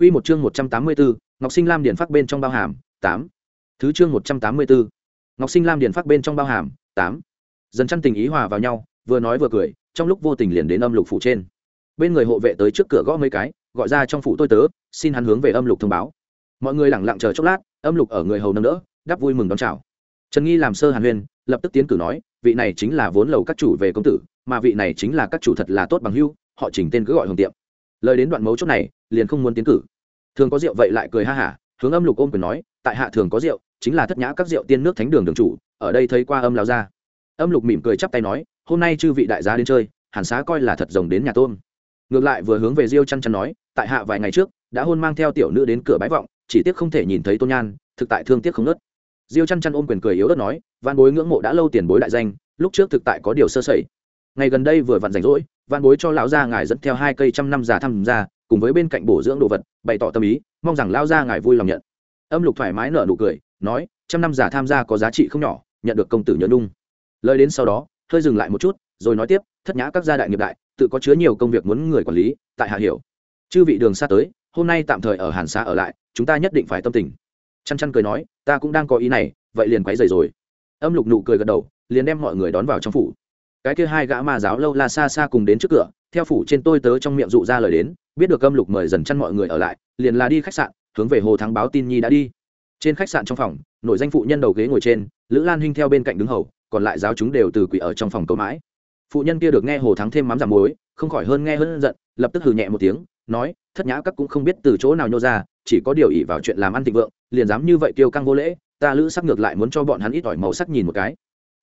Quy một chương 184, Ngọc Sinh Lam điển phát bên trong bao hàm, 8. Thứ chương 184. Ngọc Sinh Lam điển phát bên trong bao hàm, 8. Dần chăn tình ý hòa vào nhau, vừa nói vừa cười, trong lúc vô tình liền đến âm lục phủ trên. Bên người hộ vệ tới trước cửa gõ mấy cái, gọi ra trong phủ tôi tớ, xin hắn hướng về âm lục thông báo. Mọi người lặng lặng chờ chốc lát, âm lục ở người hầu nâng đỡ, đáp vui mừng đón chào. Trần Nghi làm sơ Hàn Huyền, lập tức tiến cử nói, vị này chính là vốn lầu các chủ về công tử, mà vị này chính là các chủ thật là tốt bằng hữu, họ chỉnh tên cứ gọi hồng tiệm. Lời đến đoạn mấu chốt này, liền không muốn tiến cử. Thường có rượu vậy lại cười ha hả, hướng âm lục ôm quyền nói, tại hạ thường có rượu, chính là thất nhã các rượu tiên nước thánh đường đường chủ, ở đây thấy qua âm lao ra âm lục mỉm cười chắp tay nói, hôm nay chư vị đại gia đến chơi, hàn xá coi là thật rồng đến nhà tôm. Ngược lại vừa hướng về diêu chăn chăn nói, tại hạ vài ngày trước, đã hôn mang theo tiểu nữ đến cửa bái vọng, chỉ tiếc không thể nhìn thấy tôn nhan, thực tại thương tiếc không nớt. Diêu chăn chăn ôm quyền cười yếu ớt nói văn bối ngưỡng mộ đã lâu tiền bối đại danh, lúc trước thực tại có điều sơ sẩy. Ngày gần đây vừa vặn rảnh rỗi văn bối cho lão gia ngài dẫn theo hai cây trăm năm già thăm ra cùng với bên cạnh bổ dưỡng đồ vật, bày tỏ tâm ý, mong rằng lao ra ngài vui lòng nhận. Âm lục thoải mái nở nụ cười, nói, trăm năm giả tham gia có giá trị không nhỏ, nhận được công tử nhớ nung lời đến sau đó, hơi dừng lại một chút, rồi nói tiếp, thất nhã các gia đại nghiệp đại, tự có chứa nhiều công việc muốn người quản lý, tại hạ hiểu. Chư vị đường xa tới, hôm nay tạm thời ở hàn xa ở lại, chúng ta nhất định phải tâm tình. Chăn chăn cười nói, ta cũng đang có ý này, vậy liền quấy dày rồi. Âm lục nụ cười gật đầu, liền đem mọi người đón vào trong phủ cái kia hai gã ma giáo lâu la xa xa cùng đến trước cửa, theo phủ trên tôi tớ trong miệng dụ ra lời đến, biết được âm lục mời dần chăn mọi người ở lại, liền là đi khách sạn, hướng về hồ thắng báo tin nhi đã đi. Trên khách sạn trong phòng, nội danh phụ nhân đầu ghế ngồi trên, lữ lan hinh theo bên cạnh đứng hầu, còn lại giáo chúng đều từ quỷ ở trong phòng cầu mãi. Phụ nhân kia được nghe hồ thắng thêm mắm giảm muối, không khỏi hơn nghe hơn giận, lập tức hừ nhẹ một tiếng, nói, thất nhã các cũng không biết từ chỗ nào nhô ra, chỉ có điều ỷ vào chuyện làm ăn thịnh vượng, liền dám như vậy tiêu căng vô lễ, ta lữ sắc ngược lại muốn cho bọn hắn ít ỏi màu sắc nhìn một cái.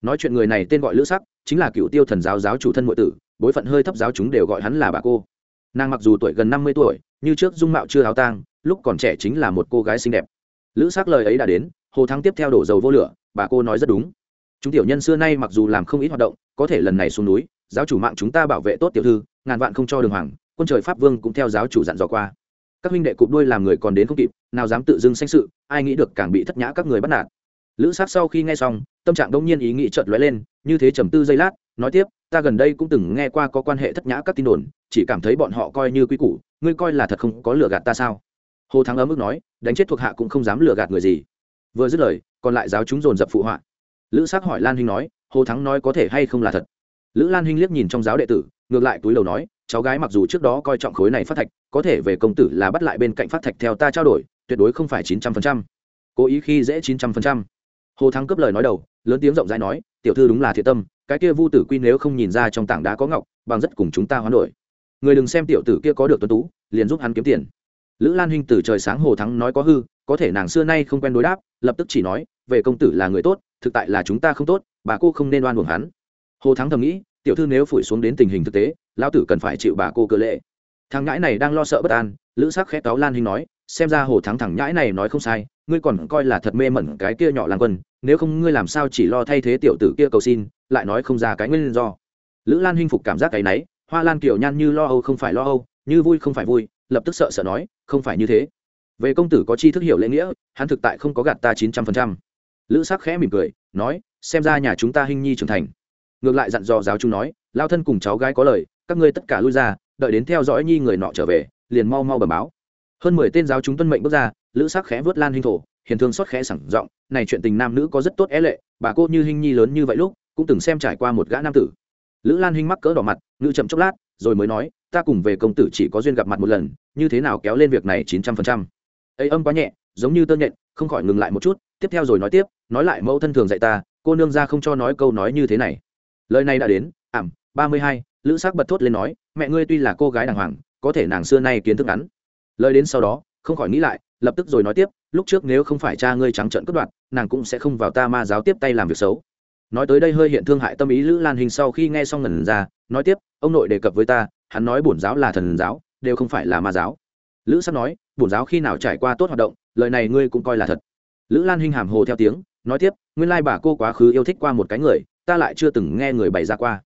Nói chuyện người này tên gọi lữ sắc chính là cựu tiêu thần giáo giáo chủ thân nội tử, bối phận hơi thấp giáo chúng đều gọi hắn là bà cô. Nàng mặc dù tuổi gần năm mươi tuổi, như trước dung mạo chưa áo tang, lúc còn trẻ chính là một cô gái xinh đẹp. Lữ s ắ c lời ấy đã đến, hồ thắng tiếp theo đổ dầu vô lửa, bà cô nói rất đúng. Chúng tiểu nhân xưa nay mặc dù làm không ít hoạt động, có thể lần này xuống núi, giáo chủ mạng chúng ta bảo vệ tốt tiểu thư, ngàn vạn không cho đường hoàng, quân trời pháp vương cũng theo giáo chủ dặn dò qua. Các huynh đệ cụp đuôi làm người còn đến không kịp, nào dám tự dưng sanh sự, ai nghĩ được càng bị thất nhã các người bắt nạt lữ sát sau khi nghe xong, tâm trạng đông nhiên ý nghĩ chợt lóe lên, như thế trầm tư giây lát, nói tiếp, ta gần đây cũng từng nghe qua có quan hệ thất nhã các tin đồn, chỉ cảm thấy bọn họ coi như quy củ, ngươi coi là thật không có lừa gạt ta sao? Hồ thắng ấm ức nói, đánh chết thuộc hạ cũng không dám lừa gạt người gì. Vừa dứt lời, còn lại giáo chúng dồn dập phụ họa. Lữ sắc hỏi lan hinh nói, hồ thắng nói có thể hay không là thật? Lữ lan hinh liếc nhìn trong giáo đệ tử, ngược lại túi đầu nói, cháu gái mặc dù trước đó coi trọng khối này phát thạch, có thể về công tử là bắt lại bên cạnh phát thạch theo ta trao đổi, tuyệt đối không phải chín trăm phần trăm. Cố ý khi dễ chín trăm phần trăm hồ thắng cướp lời nói đầu, lớn tiếng rộng rãi nói, tiểu thư đúng là thiện tâm, cái kia vu tử quy nếu không nhìn ra trong tảng đá có ngọc, bằng rất cùng chúng ta hoán đổi. Người đừng xem tiểu tử kia có được tuấn tú, liền giúp hắn kiếm tiền. Lữ lan hinh từ trời sáng hồ thắng nói có hư, có thể nàng xưa nay không quen đối đáp, lập tức chỉ nói, về công tử là người tốt, thực tại là chúng ta không tốt, bà cô không nên oan uổng hắn. Hồ thắng thầm nghĩ, tiểu thư nếu phủi xuống đến tình hình thực tế, lão tử cần phải chịu bà cô cơ lệ. Thằng ngãi này đang lo sợ bất an, lữ sắc khét cáo lan hinh nói, xem ra hồ thắng thằng nhãi này nói không sai ngươi còn coi là thật mê mẩn cái kia nhỏ làng quân, nếu không ngươi làm sao chỉ lo thay thế tiểu tử kia cầu xin, lại nói không ra cái nguyên do. Lữ lan hinh phục cảm giác cái náy, hoa lan kiểu nhan như lo âu không phải lo âu, như vui không phải vui, lập tức sợ sợ nói, không phải như thế. Về công tử có chi thức hiểu lễ nghĩa, hắn thực tại không có gạt ta chín trăm phần trăm. Lữ sắc khẽ mỉm cười, nói, xem ra nhà chúng ta hình nhi trưởng thành. Ngược lại dặn dò giáo chúng nói, lao thân cùng cháu gái có lời, các ngươi tất cả lui ra, đợi đến theo dõi nhi người nọ trở về, liền mau mau bẩm báo. Hơn mười tên giáo chúng tuân mệnh bước ra lữ sắc khẽ vớt lan Hinh thổ, hiền thương xót khẽ sẳng giọng, này chuyện tình nam nữ có rất tốt é lệ, bà cô như hình nhi lớn như vậy lúc, cũng từng xem trải qua một gã nam tử. Lữ lan hinh mắc cỡ đỏ mặt ngự chậm chốc lát, rồi mới nói, ta cùng về công tử chỉ có duyên gặp mặt một lần, như thế nào kéo lên việc này chín trăm phần trăm? Ấy âm quá nhẹ, giống như tơ nhện, không khỏi ngừng lại một chút, tiếp theo rồi nói tiếp, nói lại mẫu thân thường dạy ta, cô nương ra không cho nói câu nói như thế này. Lời này đã đến, ảm, ba mươi hai, lữ sắc bật thốt lên nói, mẹ ngươi tuy là cô gái đàng hoàng, có thể nàng xưa nay kiến thức ngắn. Lời đến sau đó, không khỏi nghĩ lại lập tức rồi nói tiếp, lúc trước nếu không phải cha ngươi trắng trợn cướp đoạt, nàng cũng sẽ không vào ta ma giáo tiếp tay làm việc xấu. Nói tới đây hơi hiện thương hại tâm ý lữ lan hình sau khi nghe xong ngần ra, nói tiếp, ông nội đề cập với ta, hắn nói bổn giáo là thần giáo, đều không phải là ma giáo. Lữ sắp nói, bổn giáo khi nào trải qua tốt hoạt động, lời này ngươi cũng coi là thật. Lữ lan hinh hàm hồ theo tiếng, nói tiếp, nguyên lai bà cô quá khứ yêu thích qua một cái người, ta lại chưa từng nghe người bày ra qua.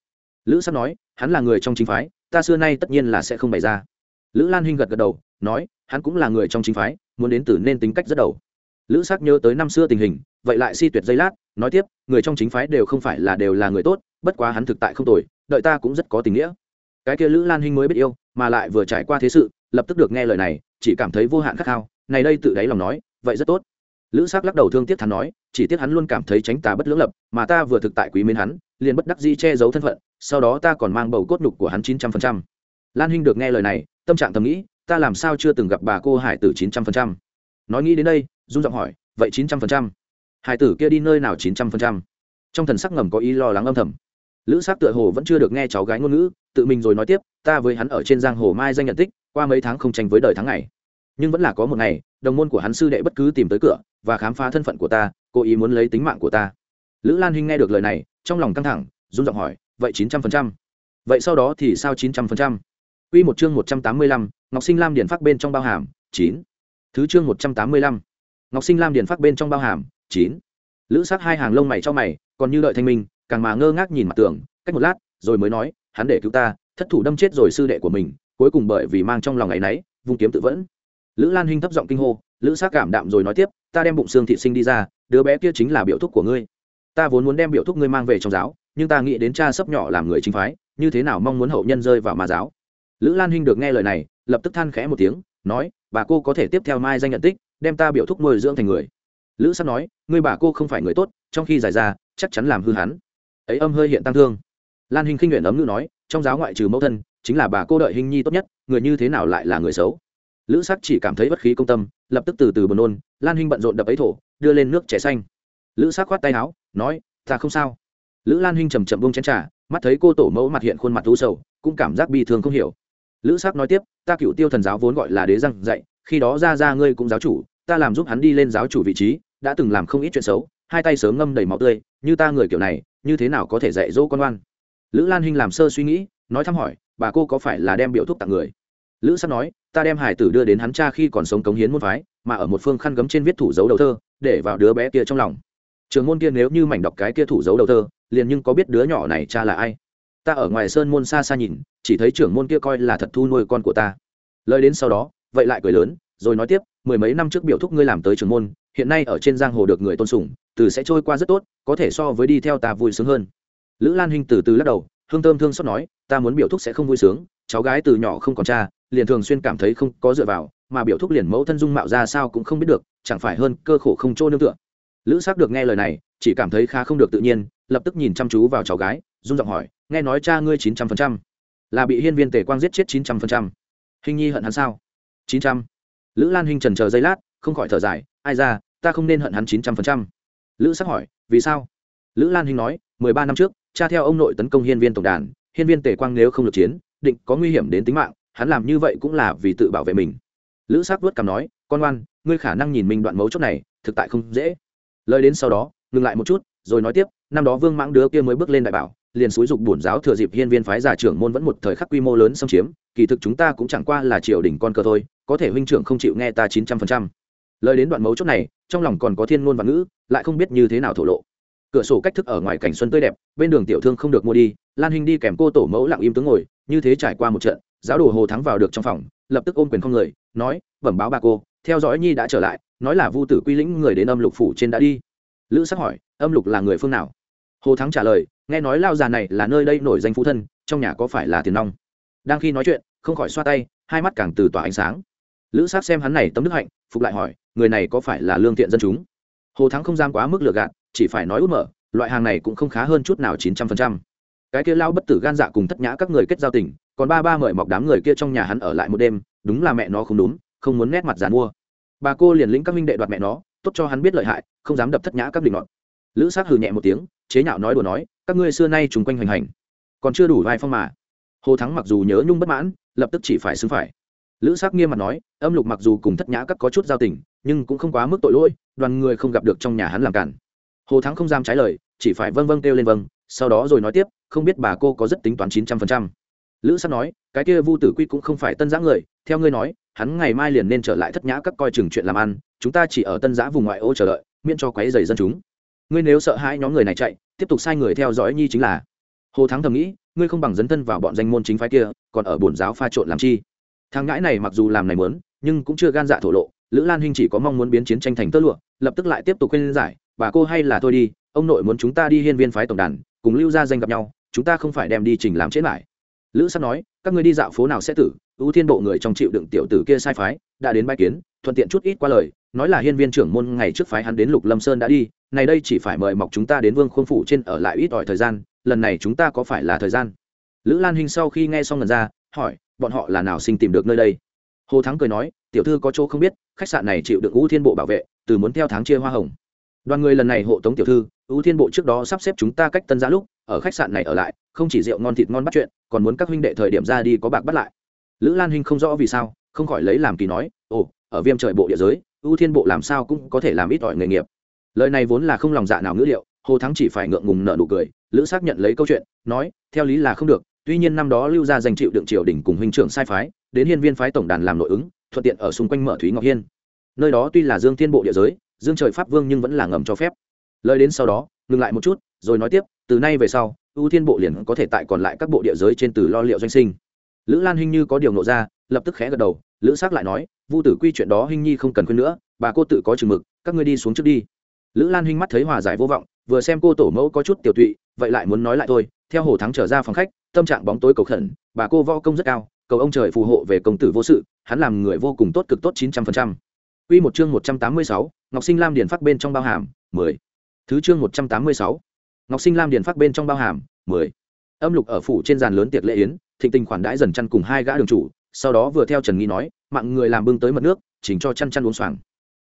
Lữ sắp nói, hắn là người trong chính phái, ta xưa nay tất nhiên là sẽ không bày ra. Lữ lan hinh gật gật đầu, nói hắn cũng là người trong chính phái, muốn đến từ nên tính cách rất đầu. Lữ sắc nhớ tới năm xưa tình hình, vậy lại si tuyệt giây lát, nói tiếp, người trong chính phái đều không phải là đều là người tốt, bất quá hắn thực tại không tồi, đợi ta cũng rất có tình nghĩa. Cái kia lữ lan hinh mới biết yêu, mà lại vừa trải qua thế sự, lập tức được nghe lời này, chỉ cảm thấy vô hạn khát khao, này đây tự đáy lòng nói, vậy rất tốt. Lữ s ắ c lắc đầu thương tiếc hắn nói, chỉ tiếc hắn luôn cảm thấy tránh tà bất lưỡng lập, mà ta vừa thực tại quý mến hắn, liền bất đắc dĩ che giấu thân phận, sau đó ta còn mang bầu cốt nhục của hắn chín trăm phần trăm. Lan huynh được nghe lời này, tâm trạng thầm nghĩ ta làm sao chưa từng gặp bà cô hải tử chín trăm phần trăm? Nói nghĩ đến đây dung giọng hỏi, vậy chín trăm phần trăm? Hải tử kia đi nơi nào chín trăm phần trăm? Trong thần sắc ngầm có ý lo lắng âm thầm. Lữ s c tựa hồ vẫn chưa được nghe cháu gái ngôn ngữ, tự mình rồi nói tiếp, ta với hắn ở trên giang hồ mai danh nhận tích, qua mấy tháng không tranh với đời tháng ngày. Nhưng vẫn là có một ngày, đồng môn của hắn sư đệ bất cứ tìm tới cửa và khám phá thân phận của ta, cố ý muốn lấy tính mạng của ta. Lữ lan hinh nghe được lời này, trong lòng căng thẳng, run giọng hỏi, vậy chín trăm phần trăm? Vậy sau đó thì sao chín trăm phần trăm? Q một chương một trăm tám mươi lăm ngọc sinh lam điển phát bên trong bao hàm, chín. Thứ chương một trăm tám mươi lăm. Ngọc sinh lam điển phát bên trong bao hàm, chín. Lữ sắc hai hàng lông mày cho mày, còn như đợi thanh minh, càng mà ngơ ngác nhìn mặt tường, cách một lát, rồi mới nói, hắn để cứu ta, thất thủ đâm chết rồi sư đệ của mình, cuối cùng bởi vì mang trong lòng ngày nấy vung kiếm tự vẫn. Lữ lan hinh thấp giọng kinh hô, lữ sắc cảm đạm rồi nói tiếp, ta đem bụng xương thị sinh đi ra, đứa bé kia chính là biểu thúc của ngươi. Ta vốn muốn đem biểu thúc ngươi mang về trong giáo, nhưng ta nghĩ đến cha sấp nhỏ làm người chính phái, như thế nào mong muốn hậu nhân rơi vào ma giáo. Lữ lan hinh được nghe lời này lập tức than khẽ một tiếng, nói, bà cô có thể tiếp theo mai danh nhận tích, đem ta biểu thúc nuôi dưỡng thành người. Lữ sắc nói, ngươi bà cô không phải người tốt, trong khi giải ra, chắc chắn làm hư hắn. Ấy âm hơi hiện tăng thương. Lan hình khinh nguyện ấm ngữ nói, trong giáo ngoại trừ mẫu thân, chính là bà cô đợi hình nhi tốt nhất, người như thế nào lại là người xấu? Lữ sắc chỉ cảm thấy bất khí công tâm, lập tức từ từ buồn nôn, lan huynh bận rộn đập ấy thổ, đưa lên nước trẻ xanh. Lữ sắc khoát tay áo, nói, ta không sao. Lữ lan huynh chầm chậm bông chén trà, mắt thấy cô tổ mẫu mặt hiện khuôn mặt thú sầu, cũng cảm giác bi thương không hiểu lữ sắc nói tiếp, ta cựu tiêu thần giáo vốn gọi là đế răng dạy, khi đó ra ra ngươi cũng giáo chủ, ta làm giúp hắn đi lên giáo chủ vị trí, đã từng làm không ít chuyện xấu, hai tay sớm ngâm đầy máu tươi, như ta người kiểu này, như thế nào có thể dạy dỗ con oan? Lữ lan Hinh làm sơ suy nghĩ, nói thăm hỏi, bà cô có phải là đem biểu thuốc tặng người? Lữ sắc nói, ta đem hải tử đưa đến hắn cha khi còn sống cống hiến môn phái, mà ở một phương khăn gấm trên viết thủ dấu đầu thơ, để vào đứa bé kia trong lòng. Trường môn kia nếu như mảnh đọc cái kia thủ dấu đầu thơ, liền nhưng có biết đứa nhỏ này cha là ai ta ở ngoài sơn môn xa xa nhìn, chỉ thấy trưởng môn kia coi là thật thu nuôi con của ta. Lời đến sau đó, vậy lại cười lớn, rồi nói tiếp, mười mấy năm trước biểu thúc ngươi làm tới trưởng môn, hiện nay ở trên giang hồ được người tôn sùng, từ sẽ trôi qua rất tốt, có thể so với đi theo ta vui sướng hơn. Lữ lan hinh từ từ lắc đầu, hương thơm thương xót nói, ta muốn biểu thúc sẽ không vui sướng, cháu gái từ nhỏ không còn cha, liền thường xuyên cảm thấy không có dựa vào, mà biểu thúc liền mẫu thân dung mạo ra sao cũng không biết được, chẳng phải hơn cơ khổ không trôi nương tựa. Lữ sắc được nghe lời này, chỉ cảm thấy khá không được tự nhiên, lập tức nhìn chăm chú vào cháu gái run giọng hỏi, nghe nói cha ngươi chín trăm phần trăm là bị hiên viên tề quang giết chết chín trăm phần trăm hình nhi hận hắn sao? Chín trăm. Lữ lan hình trần chờ giây lát, không khỏi thở dài, ai ra, ta không nên hận hắn chín trăm phần trăm. Lữ sắc hỏi, vì sao? Lữ lan hình nói, mười ba năm trước, cha theo ông nội tấn công hiên viên tổng đàn, hiên viên tề quang nếu không được chiến, định có nguy hiểm đến tính mạng, hắn làm như vậy cũng là vì tự bảo vệ mình. Lữ sắc vớt cằm nói, con ngoan, ngươi khả năng nhìn mình đoạn mấu chốt này, thực tại không dễ. Lời đến sau đó, ngừng lại một chút, rồi nói tiếp, năm đó vương mãng đứa kia mới bước lên đại bảo liền xúi dục bổn giáo thừa dịp hiên viên phái giả trưởng môn vẫn một thời khắc quy mô lớn xâm chiếm, kỳ thực chúng ta cũng chẳng qua là triều đình con cờ thôi, có thể huynh trưởng không chịu nghe ta chín trăm phần trăm. Lời đến đoạn mấu chốt này, trong lòng còn có thiên ngôn và ngữ, lại không biết như thế nào thổ lộ. Cửa sổ cách thức ở ngoài cảnh xuân tươi đẹp, bên đường tiểu thương không được mua đi, lan hình đi kèm cô tổ mẫu lặng im tướng ngồi, như thế trải qua một trận, giáo đồ hồ thắng vào được trong phòng, lập tức ôm quyền không người, nói, bẩm báo bà cô, theo dõi nhi đã trở lại, nói là vu tử quy lĩnh người đến âm lục phủ trên đã đi. Lữ sắc hỏi, âm lục là người phương nào? Hồ thắng trả lời, nghe nói lao già này là nơi đây nổi danh phú thân, trong nhà có phải là tiền nong? Đang khi nói chuyện, không khỏi xoa tay, hai mắt càng từ tỏa ánh sáng. Lữ Sát xem hắn này tấm đức hạnh, phục lại hỏi, người này có phải là lương thiện dân chúng? Hồ thắng không dám quá mức lừa gạt, chỉ phải nói út mở, loại hàng này cũng không khá hơn chút nào chín trăm phần trăm. Cái kia lao bất tử gan dạ cùng thất nhã các người kết giao tình, còn ba ba mời mọc đám người kia trong nhà hắn ở lại một đêm, đúng là mẹ nó không đúng, không muốn nét mặt giàn mua bà cô liền lĩnh các minh đệ đoạt mẹ nó, tốt cho hắn biết lợi hại, không dám đập thất nhã các định ngọn. Lữ sát hừ nhẹ một tiếng chế nhạo nói đùa nói, các ngươi xưa nay trùng quanh hoành hành, còn chưa đủ vai phong mà. Hồ thắng mặc dù nhớ nhung bất mãn, lập tức chỉ phải xứng phải. Lữ sắc nghiêm mặt nói, âm lục mặc dù cùng thất nhã các có chút giao tình, nhưng cũng không quá mức tội lỗi, đoàn người không gặp được trong nhà hắn làm cản. Hồ thắng không dám trái lời, chỉ phải vâng vâng kêu lên vâng sau đó rồi nói tiếp, không biết bà cô có rất tính toán chín trăm phần trăm. Lữ sắc nói, cái kia vu tử quy cũng không phải tân giã người, theo ngươi nói, hắn ngày mai liền nên trở lại thất nhã các coi chừng chuyện làm ăn, chúng ta chỉ ở tân giã vùng ngoại ô chờ đợi, miễn cho quấy dày dân chúng ngươi nếu sợ hai nhóm người này chạy, tiếp tục sai người theo dõi nhi chính là. Hồ thắng thầm nghĩ, ngươi không bằng dấn thân vào bọn danh môn chính phái kia, còn ở bổn giáo pha trộn làm chi? Thằng ngãi này mặc dù làm này muốn, nhưng cũng chưa gan dạ thổ lộ, lữ lan hinh chỉ có mong muốn biến chiến tranh thành tơ lụa, lập tức lại tiếp tục khuyên giải, bà cô hay là thôi đi, ông nội muốn chúng ta đi hiên viên phái tổng đàn, cùng lưu gia danh gặp nhau, chúng ta không phải đem đi trình làm chết lại lữ sắp nói, các ngươi đi dạo phố nào sẽ tử ưu thiên bộ người trong chịu đựng tiểu tử kia sai phái, đã đến bãi kiến, thuận tiện chút ít qua lời, nói là hiên viên trưởng môn ngày trước phái hắn đến lục lâm sơn đã đi này đây chỉ phải mời mọc chúng ta đến vương khuôn phủ trên ở lại ít ỏi thời gian, lần này chúng ta có phải là thời gian? Lữ lan hinh sau khi nghe xong lần ra, hỏi, bọn họ là nào sinh tìm được nơi đây? Hồ thắng cười nói, tiểu thư có chỗ không biết, khách sạn này chịu được ưu thiên bộ bảo vệ, từ muốn theo tháng chia hoa hồng. Đoàn người lần này hộ tống tiểu thư ưu thiên bộ trước đó sắp xếp chúng ta cách tân giá lúc, ở khách sạn này ở lại, không chỉ rượu ngon thịt ngon bắt chuyện, còn muốn các huynh đệ thời điểm ra đi có bạc bắt lại. Lữ lan hinh không rõ vì sao, không khỏi lấy làm kỳ nói, ồ, ở viêm trời bộ địa giới ưu thiên bộ làm sao cũng có thể làm ít ỏi nghề nghiệp lời này vốn là không lòng dạ nào ngữ liệu, hồ thắng chỉ phải ngượng ngùng nợ nụ cười, lữ xác nhận lấy câu chuyện, nói, theo lý là không được, tuy nhiên năm đó lưu gia danh chịu đựng triều đình cùng huynh trưởng sai phái, đến hiên viên phái tổng đàn làm nội ứng, thuận tiện ở xung quanh mở thúy ngọc hiên. Nơi đó tuy là dương thiên bộ địa giới, dương trời pháp vương nhưng vẫn là ngầm cho phép. Lời đến sau đó, ngừng lại một chút, rồi nói tiếp, từ nay về sau, ưu thiên bộ liền có thể tại còn lại các bộ địa giới trên từ lo liệu doanh sinh. Lữ lan hình như có điều nộ ra, lập tức khẽ gật đầu, lữ xác lại nói, vu tử quy chuyện đó hình nhi không cần khuyên nữa, bà cô tự có chừng mực, các ngươi đi xuống trước đi lữ lan hinh mắt thấy hòa giải vô vọng vừa xem cô tổ mẫu có chút tiểu tụy vậy lại muốn nói lại thôi. Theo hồ thắng trở ra phòng khách tâm trạng bóng tối cầu khẩn bà cô võ công rất cao cầu ông trời phù hộ về công tử vô sự hắn làm người vô cùng tốt cực tốt chín trăm phần trăm. Quy một chương một trăm tám mươi sáu Ngọc Sinh Lam Điền phát bên trong bao hàm, mười. Thứ chương một trăm tám mươi sáu Ngọc Sinh Lam Điền phát bên trong bao hàm, mười. Âm lục ở phủ trên giàn lớn tiệc lễ yến, thịnh tình khoản đãi dần chăn cùng hai gã đường chủ, sau đó vừa theo Trần Nghi nói, mạng người làm bưng tới mật nước, chỉnh cho chăn chăn uống xoàng.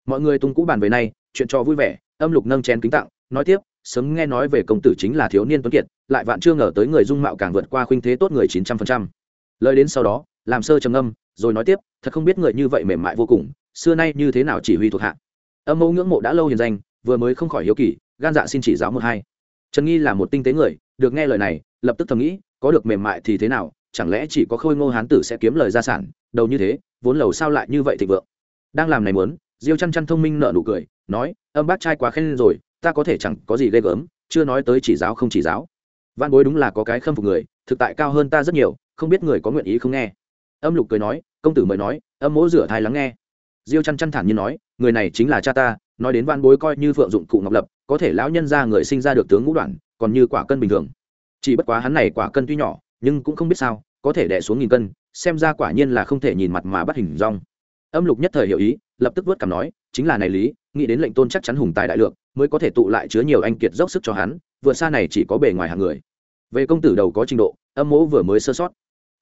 Mọi người tung cũ bàn về nay, chuyện cho vui vẻ, âm lục nâng chén kính tặng, nói tiếp, sớm nghe nói về công tử chính là thiếu niên tuấn kiệt, lại vạn chưa ngờ tới người dung mạo càng vượt qua khuynh thế tốt người chín trăm phần trăm. Lời đến sau đó, làm sơ trầm âm, rồi nói tiếp, thật không biết người như vậy mềm mại vô cùng, xưa nay như thế nào chỉ huy thuộc hạ. Âm mẫu ngưỡng mộ đã lâu hiền danh vừa mới không khỏi hiếu kỳ gan dạ xin chỉ giáo một hai. Trần nghi là một tinh tế người được nghe lời này lập tức thầm nghĩ có được mềm mại thì thế nào chẳng lẽ chỉ có khôi ngô hán tử sẽ kiếm lời gia sản đầu như thế vốn lầu sao lại như vậy thịnh vượng. Đang làm này muốn diêu chăn chăn thông minh nợ nụ cười nói, âm bác trai quá khen rồi, ta có thể chẳng có gì ghê gớm, chưa nói tới chỉ giáo không chỉ giáo. Văn bối đúng là có cái khâm phục người, thực tại cao hơn ta rất nhiều, không biết người có nguyện ý không nghe. Âm lục cười nói, công tử mời nói, âm mỗ rửa thai lắng nghe. Diêu chăn chăn thản nhiên nói, người này chính là cha ta, nói đến văn bối coi như phượng dụng cụ ngọc lập, có thể lão nhân ra người sinh ra được tướng ngũ đoạn, còn như quả cân bình thường. Chỉ bất quá hắn này quả cân tuy nhỏ, nhưng cũng không biết sao, có thể đẻ xuống nghìn cân, xem ra quả nhiên là không thể nhìn mặt mà bắt hình rong. Âm lục nhất thời hiểu ý, lập tức vớt cảm nói chính là này lý, nghĩ đến lệnh tôn chắc chắn hùng tài đại lượng, mới có thể tụ lại chứa nhiều anh kiệt dốc sức cho hắn, vượt xa này chỉ có bề ngoài hàng người. Về công tử đầu có trình độ, âm mỗ vừa mới sơ sót.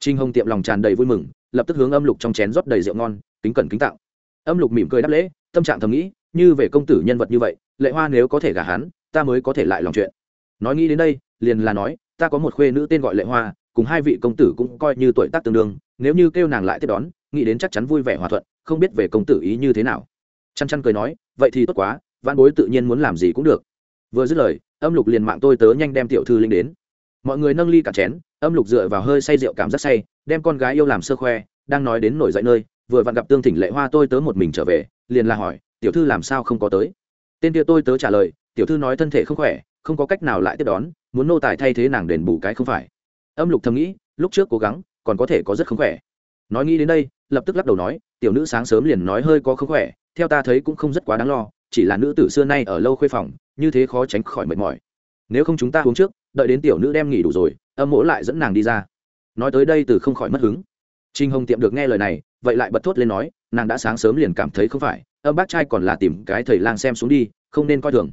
Trinh hồng tiệm lòng tràn đầy vui mừng, lập tức hướng âm lục trong chén rót đầy rượu ngon, kính cẩn kính tạo âm lục mỉm cười đáp lễ, tâm trạng thầm nghĩ, như về công tử nhân vật như vậy, lệ hoa nếu có thể gả hắn, ta mới có thể lại lòng chuyện. Nói nghĩ đến đây, liền là nói, ta có một khuê nữ tên gọi lệ hoa, cùng hai vị công tử cũng coi như tuổi tác tương đương, nếu như kêu nàng lại tiếp đón, nghĩ đến chắc chắn vui vẻ hòa thuận, không biết về công tử ý như thế nào chăn chăn cười nói, vậy thì tốt quá văn bối tự nhiên muốn làm gì cũng được. Vừa dứt lời, âm lục liền mạng tôi tớ nhanh đem tiểu thư linh đến. Mọi người nâng ly cả chén, âm lục dựa vào hơi say rượu cảm giác say, đem con gái yêu làm sơ khoe, đang nói đến nổi dậy nơi, vừa vặn gặp tương thỉnh lệ hoa tôi tớ một mình trở về, liền là hỏi, tiểu thư làm sao không có tới? Tên kia tôi tớ trả lời, tiểu thư nói thân thể không khỏe, không có cách nào lại tiếp đón, muốn nô tài thay thế nàng đền bù cái không phải. Âm lục thầm nghĩ, lúc trước cố gắng, còn có thể có rất không khỏe. Nói nghĩ đến đây, lập tức lắc đầu nói, tiểu nữ sáng sớm liền nói hơi có không khỏe theo ta thấy cũng không rất quá đáng lo, chỉ là nữ tử xưa nay ở lâu khuê phòng, như thế khó tránh khỏi mệt mỏi. Nếu không chúng ta uống trước, đợi đến tiểu nữ đem nghỉ đủ rồi, âm mỗ lại dẫn nàng đi ra. Nói tới đây từ không khỏi mất hứng. Trinh hồng tiệm được nghe lời này, vậy lại bật thốt lên nói, nàng đã sáng sớm liền cảm thấy không phải, âm bác trai còn là tìm cái thầy lang xem xuống đi, không nên coi thường.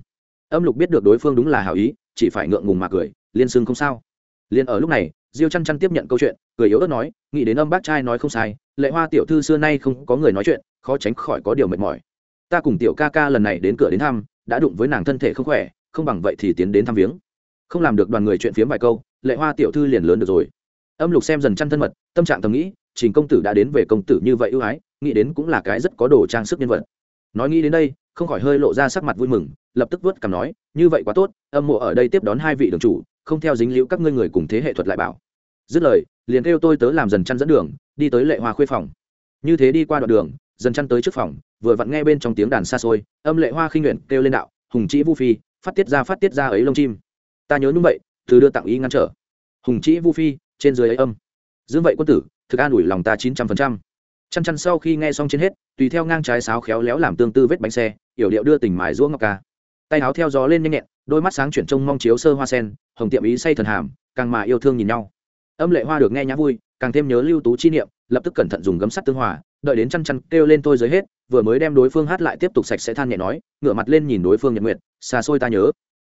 Âm lục biết được đối phương đúng là hảo ý, chỉ phải ngượng ngùng mà cười, liên xưng không sao. Liên ở lúc này, diêu chăn chăn tiếp nhận câu chuyện, cười yếu ớt nói, nghĩ đến âm bác trai nói không sai, lệ hoa tiểu thư xưa nay không có người nói chuyện khó tránh khỏi có điều mệt mỏi. Ta cùng tiểu ca ca lần này đến cửa đến thăm, đã đụng với nàng thân thể không khỏe, không bằng vậy thì tiến đến thăm viếng. Không làm được đoàn người chuyện phiếm vài câu, lệ hoa tiểu thư liền lớn được rồi. Âm lục xem dần chăn thân mật, tâm trạng thầm nghĩ, trình công tử đã đến về công tử như vậy ưu ái, nghĩ đến cũng là cái rất có đồ trang sức nhân vật. Nói nghĩ đến đây, không khỏi hơi lộ ra sắc mặt vui mừng, lập tức vớt cằm nói, như vậy quá tốt, âm mộ ở đây tiếp đón hai vị đường chủ, không theo dính liễu các ngươi người cùng thế hệ thuật lại bảo. Dứt lời, liền kêu tôi tớ làm dần chăn dẫn đường, đi tới lệ hoa khuê phòng. Như thế đi qua đoạn đường dần chăn tới trước phòng, vừa vặn nghe bên trong tiếng đàn xa xôi, âm lệ hoa khinh nguyện kêu lên đạo, hùng trĩ vu phi, phát tiết ra, phát tiết ra ấy lông chim. Ta nhớ như vậy, từ đưa tặng ý ngăn trở. Hùng trĩ vu phi, trên dưới ấy âm. Dương vậy quân tử, thực an ủi lòng ta chín trăm phần trăm. Chăn chăn sau khi nghe xong trên hết, tùy theo ngang trái sáo khéo léo làm tương tư vết bánh xe, yểu điệu đưa tình mài ruộng ngọc ca. Tay áo theo gió lên nhanh nhẹn, đôi mắt sáng chuyển trông mong chiếu sơ hoa sen, hồng tiệm ý say thần hàm, càng mà yêu thương nhìn nhau. Âm lệ hoa được nghe nhã vui, càng thêm nhớ lưu tú chi niệm, lập tức cẩn thận dùng gấm sắt tương hòa đợi đến chăn chăn kêu lên tôi dưới hết, vừa mới đem đối phương hát lại tiếp tục sạch sẽ than nhẹ nói, ngửa mặt lên nhìn đối phương nhật nguyện xa xôi ta nhớ.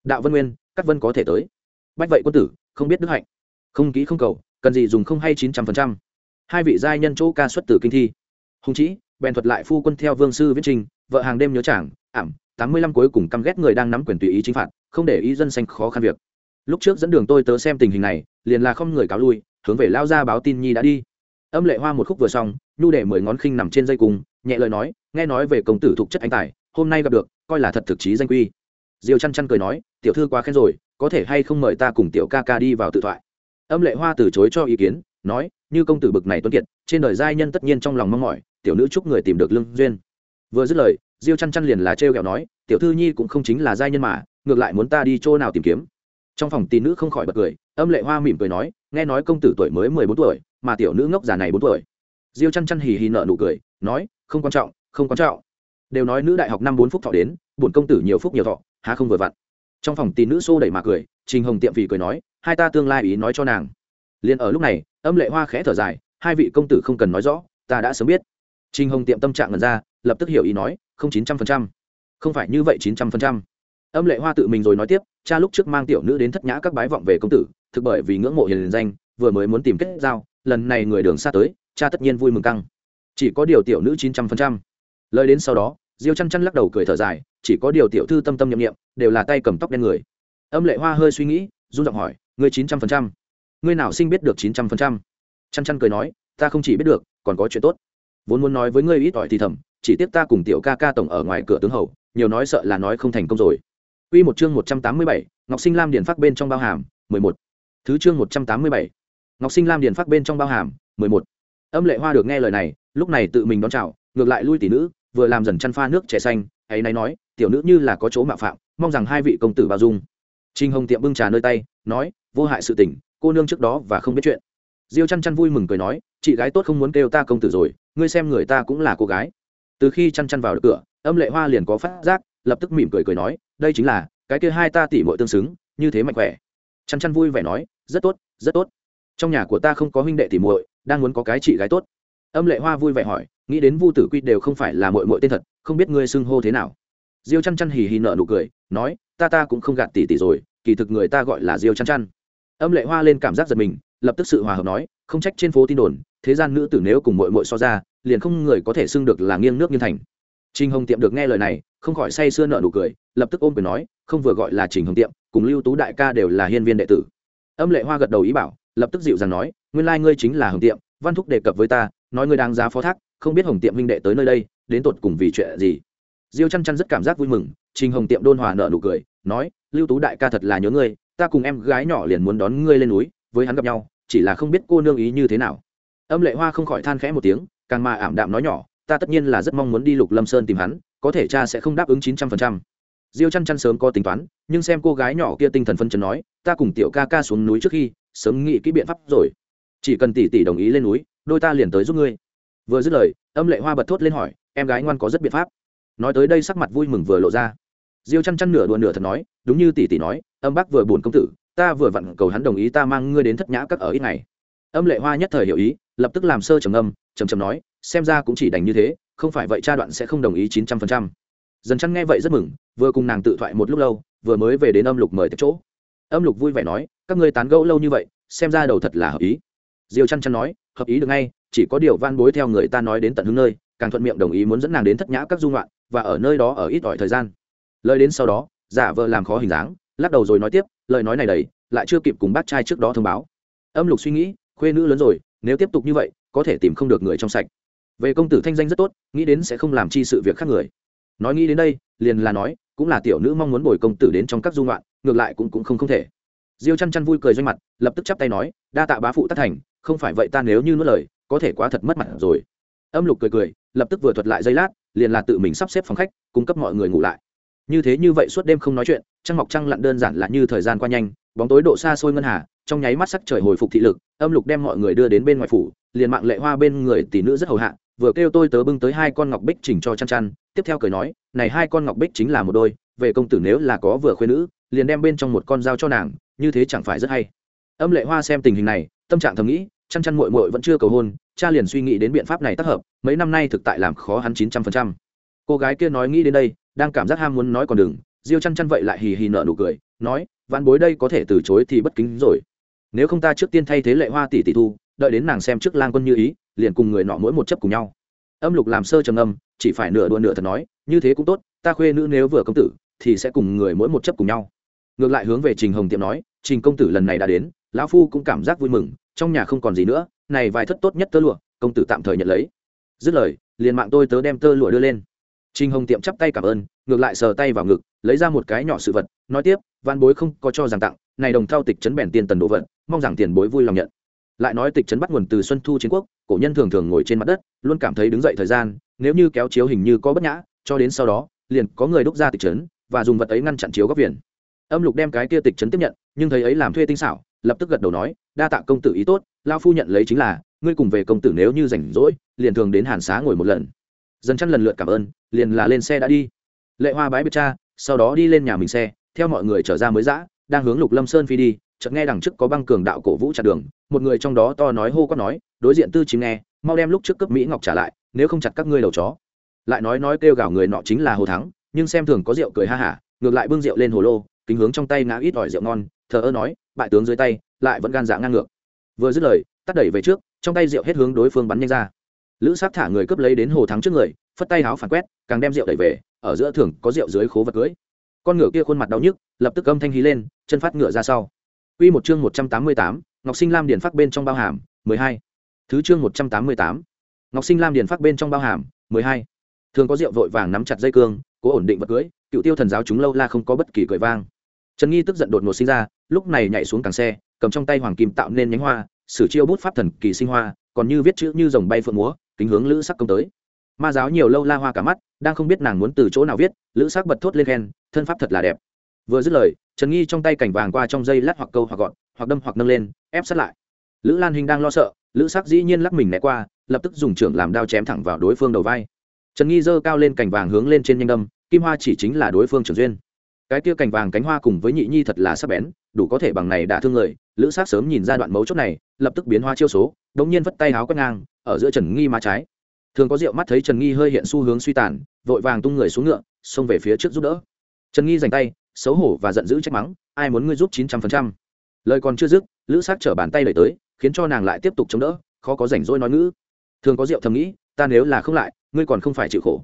Đạo vân nguyên, các vân có thể tới. Bách vậy quân tử, không biết đức hạnh. Không kỹ không cầu, cần gì dùng không hay chín trăm phần trăm. Hai vị giai nhân chỗ ca xuất từ kinh thi. Hùng chỉ, bèn thuật lại phu quân theo vương sư viết trình, vợ hàng đêm nhớ chàng, ảm, tám mươi lăm cuối cùng căm ghét người đang nắm quyền tùy ý chính phạt, không để ý dân xanh khó khăn việc. Lúc trước dẫn đường tôi tớ xem tình hình này, liền là không người cáo lui, hướng về lao ra báo tin nhi đã đi âm lệ hoa một khúc vừa xong, nhu để mười ngón khinh nằm trên dây cung, nhẹ lời nói, nghe nói về công tử thuộc chất anh tài, hôm nay gặp được, coi là thật thực chí danh quy. Diều chăn chăn cười nói, tiểu thư quá khen rồi, có thể hay không mời ta cùng tiểu ca ca đi vào tự thoại? Âm lệ hoa từ chối cho ý kiến, nói, như công tử bực này tuấn kiệt, trên đời giai nhân tất nhiên trong lòng mong mỏi, tiểu nữ chúc người tìm được lương duyên. Vừa dứt lời, diêu chăn chăn liền là trêu ghẹo nói, tiểu thư nhi cũng không chính là giai nhân mà, ngược lại muốn ta đi chỗ nào tìm kiếm? Trong phòng tì nữ không khỏi bật cười, âm lệ hoa mỉm cười nói, nghe nói công tử tuổi mới mười bốn tuổi mà tiểu nữ ngốc già này bốn tuổi. Diêu chăn chăn hì hì nợ nụ cười, nói, không quan trọng, không quan trọng. Đều nói nữ đại học năm bốn phúc thọ đến, bổn công tử nhiều phúc nhiều thọ, há không vừa vặn. Trong phòng tỷ nữ xô đẩy mà cười, trình hồng tiệm phì cười nói, hai ta tương lai ý nói cho nàng. Liền ở lúc này, âm lệ hoa khẽ thở dài, hai vị công tử không cần nói rõ, ta đã sớm biết. Trình hồng tiệm tâm trạng ngần ra, lập tức hiểu ý nói, không chín trăm phần trăm. Không phải như vậy chín trăm phần trăm. Âm lệ hoa tự mình rồi nói tiếp, cha lúc trước mang tiểu nữ đến thất nhã các bái vọng về công tử, thực bởi vì ngưỡng mộ hiền danh, vừa mới muốn tìm kết giao lần này người đường xa tới cha tất nhiên vui mừng căng. Chỉ có điều tiểu nữ chín trăm phần trăm. Lời đến sau đó diêu chăn chăn lắc đầu cười thở dài chỉ có điều tiểu thư tâm tâm nhậm nghiệm đều là tay cầm tóc đen người. Âm lệ hoa hơi suy nghĩ run giọng hỏi người chín trăm phần trăm? Người nào sinh biết được chín trăm phần trăm? Chăn chăn cười nói ta không chỉ biết được còn có chuyện tốt. Vốn muốn nói với ngươi ít ỏi thì thầm chỉ tiếc ta cùng tiểu ca ca tổng ở ngoài cửa tướng hầu nhiều nói sợ là nói không thành công rồi. Quy một chương 187, Ngọc Sinh Lam điển phát bên trong bao hàm, 11. Thứ chương 187. Ngọc Sinh Lam điền phát bên trong bao hàm, 11. Âm Lệ Hoa được nghe lời này, lúc này tự mình đón chào, ngược lại lui tỷ nữ, vừa làm dần chăn pha nước trẻ xanh, ấy nay nói, tiểu nữ như là có chỗ mạo phạm, mong rằng hai vị công tử bao dung. Trình Hồng tiệm bưng trà nơi tay, nói, vô hại sự tình, cô nương trước đó và không biết chuyện. Diêu Chăn Chăn vui mừng cười nói, chị gái tốt không muốn kêu ta công tử rồi, ngươi xem người ta cũng là cô gái. Từ khi Chăn Chăn vào được cửa, Âm Lệ Hoa liền có phát giác, lập tức mỉm cười cười nói, đây chính là cái kia hai ta tỉ muội tương xứng như thế mạnh khỏe chăn chăn vui vẻ nói rất tốt rất tốt trong nhà của ta không có huynh đệ thì muội đang muốn có cái chị gái tốt. Âm lệ hoa vui vẻ hỏi nghĩ đến vu tử quy đều không phải là muội muội tên thật không biết ngươi xưng hô thế nào. Diêu chăn chăn hì hì nợ nụ cười nói ta ta cũng không gạt tỉ tỉ rồi kỳ thực người ta gọi là diêu chăn chăn. Âm lệ hoa lên cảm giác giật mình lập tức sự hòa hợp nói không trách trên phố tin đồn thế gian nữ tử nếu cùng muội muội so ra liền không người có thể xưng được là nghiêng nước nghiêng thành. Trình Hồng Tiệm được nghe lời này, không khỏi say sưa nở nụ cười, lập tức ôm quyền nói, không vừa gọi là Trình Hồng Tiệm, cùng Lưu Tú đại ca đều là hiên viên đệ tử. Âm Lệ Hoa gật đầu ý bảo, lập tức dịu dàng nói, nguyên lai ngươi chính là Hồng Tiệm, Văn Thúc đề cập với ta, nói ngươi đang giá phó thác, không biết Hồng Tiệm huynh đệ tới nơi đây, đến tột cùng vì chuyện gì. Diêu Chăn Chăn rất cảm giác vui mừng, Trình Hồng Tiệm đôn hòa nở nụ cười, nói, Lưu Tú đại ca thật là nhớ ngươi, ta cùng em gái nhỏ liền muốn đón ngươi lên núi, với hắn gặp nhau, chỉ là không biết cô nương ý như thế nào. Âm Lệ Hoa không khỏi than khẽ một tiếng, càng mà ảm đạm nói nhỏ, ta tất nhiên là rất mong muốn đi lục lâm sơn tìm hắn có thể cha sẽ không đáp ứng chín trăm phần trăm diêu chăn chăn sớm có tính toán nhưng xem cô gái nhỏ kia tinh thần phân chấn nói ta cùng tiểu ca ca xuống núi trước khi sớm nghĩ kỹ biện pháp rồi. Chỉ cần tỷ tỷ đồng ý lên núi, đôi ta liền tới giúp ngươi. Vừa dứt lời, âm lệ hoa bật thốt lên hỏi, em gái ngoan có rất biện pháp. Nói tới đây sắc mặt vui mừng vừa lộ ra. Diêu chăn chăn nửa đùa nửa thật nói, đúng như tỷ tỷ nói, âm bác vừa buồn công tử, ta vừa vặn cầu hắn đồng ý ta mang ngươi đến thất nhã các ở ít ngày. Âm lệ hoa nhất thời hiểu ý, lập tức làm sơ trầm âm trầm trầm nói, xem ra cũng chỉ đành như thế, không phải vậy cha đoạn sẽ không đồng ý chín trăm phần trăm. Dần chăn nghe vậy rất mừng, vừa cùng nàng tự thoại một lúc lâu, vừa mới về đến âm lục mời tới chỗ âm lục vui vẻ nói, các ngươi tán gẫu lâu như vậy, xem ra đầu thật là hợp ý. Diều chăn chăn nói, hợp ý được ngay, chỉ có điều van bối theo người ta nói đến tận hướng nơi, càng thuận miệng đồng ý muốn dẫn nàng đến thất nhã các dung loạn và ở nơi đó ở ít ỏi thời gian. Lời đến sau đó, giả vờ làm khó hình dáng, lắc đầu rồi nói tiếp, lời nói này đầy, lại chưa kịp cùng bác trai trước đó thông báo. Âm lục suy nghĩ, khuê nữ lớn rồi, nếu tiếp tục như vậy, có thể tìm không được người trong sạch. Về công tử thanh danh rất tốt, nghĩ đến sẽ không làm chi sự việc khác người. Nói nghĩ đến đây, liền là nói, cũng là tiểu nữ mong muốn bồi công tử đến trong các dung loạn ngược lại cũng cũng không không thể. Diêu chăn chăn vui cười doanh mặt, lập tức chắp tay nói, đa tạ bá phụ tất thành, không phải vậy ta nếu như nuốt lời, có thể quá thật mất mặt rồi. Âm lục cười cười, lập tức vừa thuật lại giây lát, liền là tự mình sắp xếp phòng khách, cung cấp mọi người ngủ lại. Như thế như vậy suốt đêm không nói chuyện, trăng mọc trăng lặn đơn giản là như thời gian qua nhanh, bóng tối độ xa xôi ngân hà, trong nháy mắt sắc trời hồi phục thị lực, âm lục đem mọi người đưa đến bên ngoài phủ, liền mạng lệ hoa bên người tỷ nữ rất hầu hạ, vừa kêu tôi tớ bưng tới hai con ngọc bích chỉnh cho chăn chăn tiếp theo cười nói, này hai con ngọc bích chính là một đôi, về công tử nếu là có vừa khuyên nữ liền đem bên trong một con dao cho nàng, như thế chẳng phải rất hay. Âm lệ hoa xem tình hình này, tâm trạng thầm nghĩ, chăn chăn mội mội vẫn chưa cầu hôn, cha liền suy nghĩ đến biện pháp này tác hợp, mấy năm nay thực tại làm khó hắn chín trăm phần trăm. Cô gái kia nói nghĩ đến đây, đang cảm giác ham muốn nói còn đừng, diêu chăn chăn vậy lại hì hì nợ nụ cười, nói văn bối đây có thể từ chối thì bất kính rồi. Nếu không ta trước tiên thay thế lệ hoa tỷ tỷ thu, đợi đến nàng xem trước lang quân như ý, liền cùng người nọ mỗi một chấp cùng nhau. Âm lục làm sơ trầm âm chỉ phải nửa đùa nửa thật nói, như thế cũng tốt, ta khuê nữ nếu vừa công tử, thì sẽ cùng người mỗi một chấp cùng nhau ngược lại hướng về trình hồng tiệm nói, trình công tử lần này đã đến, lão phu cũng cảm giác vui mừng, trong nhà không còn gì nữa, này vài thất tốt nhất tơ lụa, công tử tạm thời nhận lấy. Dứt lời, liền mạng tôi tớ đem tơ lụa đưa lên. Trình hồng tiệm chắp tay cảm ơn, ngược lại sờ tay vào ngực, lấy ra một cái nhỏ sự vật, nói tiếp văn bối không có cho rằng tặng, này đồng thao tịch trấn bèn tiền tần đồ vật, mong rằng tiền bối vui lòng nhận. Lại nói tịch trấn bắt nguồn từ xuân thu chiến quốc, cổ nhân thường thường ngồi trên mặt đất, luôn cảm thấy đứng dậy thời gian, nếu như kéo chiếu hình như có bất nhã, cho đến sau đó, liền có người đúc ra tịch trấn và dùng vật ấy ngăn chặn chiếu góc viền âm lục đem cái kia tịch trấn tiếp nhận nhưng thấy ấy làm thuê tinh xảo lập tức gật đầu nói đa tạ công tử ý tốt lao phu nhận lấy chính là ngươi cùng về công tử nếu như rảnh rỗi liền thường đến hàn xá ngồi một lần. Dần chăn lần lượt cảm ơn liền là lên xe đã đi. Lệ hoa bái biệt cha sau đó đi lên nhà mình xe theo mọi người trở ra mới dã, đang hướng lục lâm sơn phi đi chợt nghe đằng trước có băng cường đạo cổ vũ chặt đường một người trong đó to nói hô quát nói đối diện tư chính nghe mau đem lúc trước cấp mỹ ngọc trả lại nếu không chặt các ngươi đầu chó. Lại nói nói kêu gào người nọ chính là hồ thắng nhưng xem thường có rượu cười ha hả ngược lại bưng rượu lên hồ lô kính hướng trong tay ngã ít ỏi rượu ngon thờ ơ nói bại tướng dưới tay lại vẫn gan dạ ngang ngược vừa dứt lời tắt đẩy về trước trong tay rượu hết hướng đối phương bắn nhanh ra lữ sát thả người cướp lấy đến hồ thắng trước người phất tay háo phản quét càng đem rượu đẩy về ở giữa thường có rượu dưới khố vật cưới con ngựa kia khuôn mặt đau nhức lập tức âm thanh hí lên chân phát ngựa ra sau Quy một chương 188, Ngọc Sinh Lam điển phát bên trong bao hàm, 12. Thứ chương 188. Ngọc Sinh Lam điển phát bên trong bao hàm, 12. Thường có rượu vội vàng nắm chặt dây cương, cố ổn định vật cưới, cựu tiêu thần giáo chúng lâu la không có bất kỳ cười vang. Trần Nghi tức giận đột ngột sinh ra, lúc này nhảy xuống càng xe, cầm trong tay hoàng kim tạo nên nhánh hoa, sử chiêu bút pháp thần kỳ sinh hoa, còn như viết chữ như rồng bay phượng múa, kính hướng lữ sắc công tới. Ma giáo nhiều lâu la hoa cả mắt, đang không biết nàng muốn từ chỗ nào viết, lữ sắc bật thốt lên khen, thân pháp thật là đẹp. Vừa dứt lời, trần nghi trong tay cảnh vàng qua trong dây lát hoặc câu hoặc gọn hoặc đâm hoặc nâng lên ép sát lại lữ lan hình đang lo sợ lữ sắc dĩ nhiên lắc mình né qua lập tức dùng trưởng làm đao chém thẳng vào đối phương đầu vai trần nghi giơ cao lên cảnh vàng hướng lên trên nhanh đâm kim hoa chỉ chính là đối phương trường duyên. Cái kia cành vàng cánh hoa cùng với nhị nhi thật là sắc bén, đủ có thể bằng này đả thương người. Lữ Sát sớm nhìn ra đoạn mấu chốt này, lập tức biến hoa chiêu số, đống nhiên vất tay háo quét ngang, ở giữa trần nghi má trái. Thường có rượu mắt thấy trần nghi hơi hiện xu hướng suy tàn, vội vàng tung người xuống ngựa, xông về phía trước giúp đỡ. Trần nghi giành tay, xấu hổ và giận dữ trách mắng, ai muốn ngươi giúp chín trăm phần trăm? Lời còn chưa dứt, lữ Sát trở bàn tay đẩy tới, khiến cho nàng lại tiếp tục chống đỡ, khó có rảnh rỗi nói ngữ. Thường có rượu thầm nghĩ, ta nếu là không lại, ngươi còn không phải chịu khổ.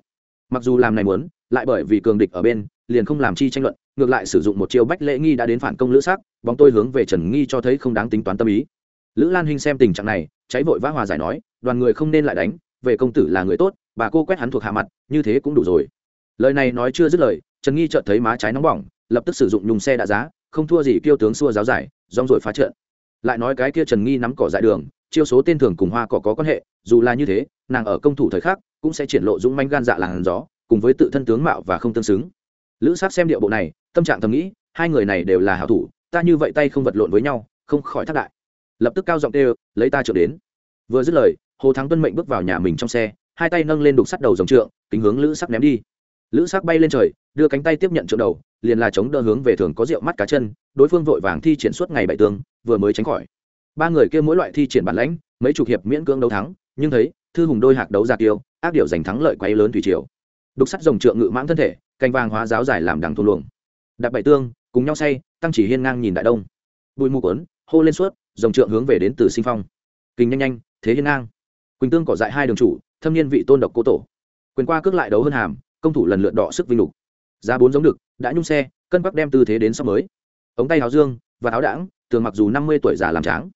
Mặc dù làm này muốn lại bởi vì cường địch ở bên, liền không làm chi tranh luận, ngược lại sử dụng một chiêu bách lễ nghi đã đến phản công lữ sắc, bóng tôi hướng về trần nghi cho thấy không đáng tính toán tâm ý. Lữ lan hinh xem tình trạng này, cháy vội vã hòa giải nói, đoàn người không nên lại đánh, về công tử là người tốt, bà cô quét hắn thuộc hạ mặt, như thế cũng đủ rồi. Lời này nói chưa dứt lời, trần nghi chợt thấy má trái nóng bỏng, lập tức sử dụng nhùng xe đã giá, không thua gì kêu tướng xua giáo giải, rong rồi phá trợn lại nói cái kia trần nghi nắm cỏ dại đường, chiêu số tên thường cùng hoa cỏ có quan hệ, dù là như thế, nàng ở công thủ thời khắc, cũng sẽ triển lộ dũng manh gan dạ làn gió cùng với tự thân tướng mạo và không tương xứng. Lữ sát xem điệu bộ này, tâm trạng thầm nghĩ, hai người này đều là hảo thủ, ta như vậy tay không vật lộn với nhau, không khỏi thác đại lập tức cao giọng kêu, lấy ta trượng đến. Vừa dứt lời, hồ thắng tuân mệnh bước vào nhà mình trong xe, hai tay nâng lên đục sắt đầu dòng trượng, kính hướng lữ sắc ném đi. Lữ sắc bay lên trời, đưa cánh tay tiếp nhận trượng đầu, liền là chống đỡ hướng về thường có rượu mắt cá chân, đối phương vội vàng thi triển suốt ngày bảy tương, vừa mới tránh khỏi. Ba người kia mỗi loại thi triển bản lãnh, mấy chục hiệp miễn cưỡng đấu thắng, nhưng thấy, thư hùng đôi hạc đấu ra kiêu, ác điệu giành thắng lợi quay lớn thủy triều đục sắt rồng trượng ngự mãng thân thể canh vàng hóa giáo giải làm đằng thôn luồng. Đạp bảy tương cùng nhau say tăng chỉ hiên ngang nhìn đại đông. Bụi mù quấn hô lên suốt dòng trượng hướng về đến từ sinh phong. Kinh nhanh nhanh thế hiên ngang. Quỳnh tương cỏ dại hai đường chủ thâm niên vị tôn độc cố tổ. Quyền qua cước lại đấu hơn hàm công thủ lần lượt đọ sức vinh lục. Giá bốn giống đực đã nhung xe cân bắc đem tư thế đến sau mới. Ống tay áo dương và áo đãng tường mặc dù năm mươi tuổi già làm tráng.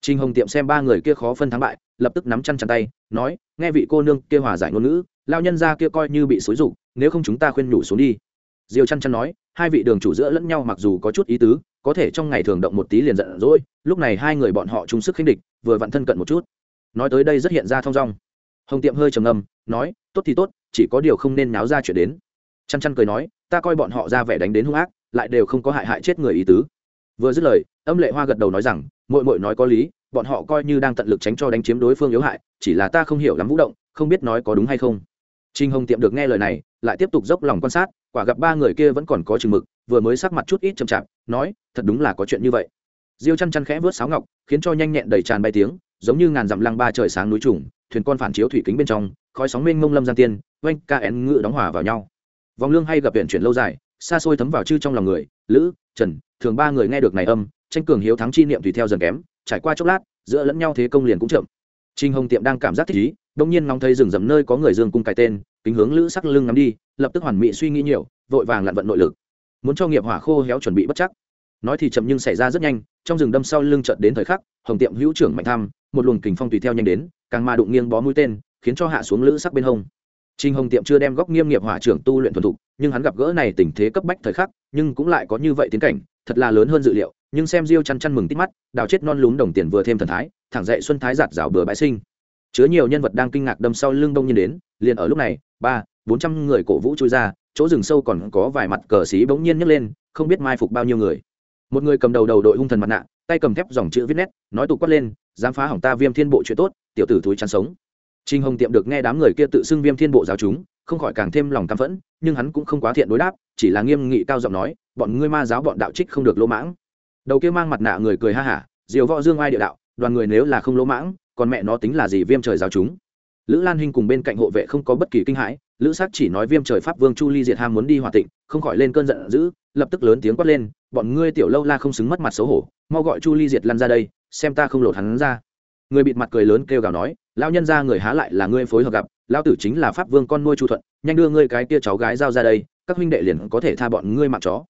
Trinh Hồng Tiệm xem ba người kia khó phân thắng bại, lập tức nắm chăn chăn tay, nói, nghe vị cô nương kia hòa giải ngôn ngữ, lao nhân ra kia coi như bị xối rụng, nếu không chúng ta khuyên nhủ xuống đi. Diêu chăn chăn nói, hai vị đường chủ giữa lẫn nhau mặc dù có chút ý tứ, có thể trong ngày thường động một tí liền giận dỗi, lúc này hai người bọn họ chung sức khinh địch, vừa vặn thân cận một chút. Nói tới đây rất hiện ra thông dong. Hồng Tiệm hơi trầm ngâm, nói, tốt thì tốt, chỉ có điều không nên náo ra chuyện đến. Chăn chăn cười nói, ta coi bọn họ ra vẻ đánh đến hung ác, lại đều không có hại hại chết người ý tứ vừa dứt lời âm lệ hoa gật đầu nói rằng mội mội nói có lý bọn họ coi như đang tận lực tránh cho đánh chiếm đối phương yếu hại chỉ là ta không hiểu lắm vũ động không biết nói có đúng hay không trinh hồng tiệm được nghe lời này, lại tiếp tục dốc lòng quan sát, quả gặp ba người kia vẫn còn có chừng mực, vừa mới sắc mặt chút ít chậm chạp, nói, thật đúng là có chuyện như vậy. Diêu chăn chăn khẽ vớt sáo ngọc, khiến cho nhanh nhẹn đầy tràn bay tiếng, giống như ngàn dặm lăng ba trời sáng núi trùng, thuyền con phản chiếu thủy kính bên trong, khói sóng mênh mông lâm gian tiên, oanh, ca, én ngựa đóng hòa vào nhau. Vòng lương hay gặp viện chuyển lâu dài, xa xôi thấm vào chư trong lòng người, lữ, trần, thường ba người nghe được này âm, tranh cường hiếu thắng chi niệm tùy theo dần kém, trải qua chốc lát, giữa lẫn nhau thế công liền cũng chậm. Trinh hồng tiệm đang cảm giác thích ý đông nhiên ngóng thấy rừng rậm nơi có người dương cung cài tên kính hướng lữ sắc lưng ngắm đi lập tức hoàn mỹ suy nghĩ nhiều vội vàng lặn vận nội lực. Muốn cho nghiệp hỏa khô héo chuẩn bị bất chắc. Nói thì chậm nhưng xảy ra rất nhanh trong rừng đâm sau lưng chợt đến thời khắc hồng tiệm hữu trưởng mạnh tham một luồng kình phong tùy theo nhanh đến càng ma đụng nghiêng bó mũi tên khiến cho hạ xuống lữ sắc bên hông. Trình Hồng Tiệm chưa đem góc nghiêm nghiệp hỏa trưởng tu luyện thuần thục, nhưng hắn gặp gỡ này tình thế cấp bách thời khắc, nhưng cũng lại có như vậy tiến cảnh, thật là lớn hơn dự liệu, nhưng xem Diêu chăn chăn mừng tít mắt, đào chết non lúm đồng tiền vừa thêm thần thái, thẳng dậy xuân thái giạt rào bừa bãi sinh. Chứa nhiều nhân vật đang kinh ngạc đâm sau lưng đông nhiên đến, liền ở lúc này, ba, bốn trăm người cổ vũ chui ra, chỗ rừng sâu còn có vài mặt cờ xí bỗng nhiên nhấc lên, không biết mai phục bao nhiêu người. Một người cầm đầu đầu đội hung thần mặt nạ, tay cầm thép dòng chữ viết nét, nói tục quát lên, dám phá hỏng ta Viêm Thiên Bộ chuyện tốt, tiểu tử thúi chăn sống. trinh Hồng Tiệm được nghe đám người kia tự xưng Viêm Thiên Bộ giáo chúng, không khỏi càng thêm lòng căm phẫn nhưng hắn cũng không quá thiện đối đáp chỉ là nghiêm nghị cao giọng nói bọn ngươi ma giáo bọn đạo trích không được lỗ mãng đầu kia mang mặt nạ người cười ha hả diều võ dương ai địa đạo đoàn người nếu là không lỗ mãng còn mẹ nó tính là gì viêm trời giáo chúng? Lữ lan hinh cùng bên cạnh hộ vệ không có bất kỳ kinh hãi, lữ sắc chỉ nói viêm trời pháp vương chu ly diệt ham muốn đi hòa tịnh, không khỏi lên cơn giận dữ, lập tức lớn tiếng quát lên, bọn ngươi tiểu lâu la không xứng mất mặt xấu hổ, mau gọi chu ly diệt lăn ra đây, xem ta không lột hắn ra. Người bịt mặt cười lớn kêu gào nói lao nhân ra người há lại là ngươi phối hợp gặp lao tử chính là pháp vương con nuôi chu thuận, nhanh đưa ngươi cái kia cháu gái giao ra đây, các huynh đệ liền có thể tha bọn ngươi mạng chó.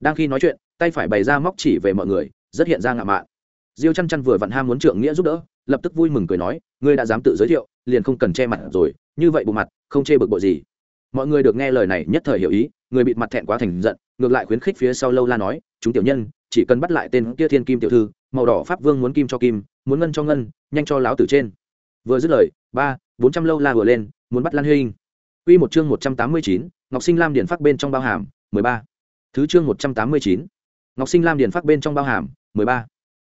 Đang khi nói chuyện, tay phải bày ra móc chỉ về mọi người, rất hiện ra ngạo mạn. Diêu chăn chăn vừa vặn ham muốn trượng nghĩa giúp đỡ lập tức vui mừng cười nói, ngươi đã dám tự giới thiệu, liền không cần che mặt rồi, như vậy bộ mặt, không chê bực bội gì. Mọi người được nghe lời này nhất thời hiểu ý, người bịt mặt thẹn quá thành giận, ngược lại khuyến khích phía sau lâu la nói, chúng tiểu nhân, chỉ cần bắt lại tên kia thiên kim tiểu thư, màu đỏ pháp vương muốn kim cho kim, muốn ngân cho ngân, nhanh cho láo tử trên. Vừa dứt lời, ba, bốn trăm lâu la vừa lên, muốn bắt lan huynh Quy một chương một trăm tám mươi chín, ngọc sinh lam điển phát bên trong bao hàm, mười ba. Thứ chương một trăm tám mươi chín, ngọc sinh lam điển phát bên trong bao hàm, mười ba.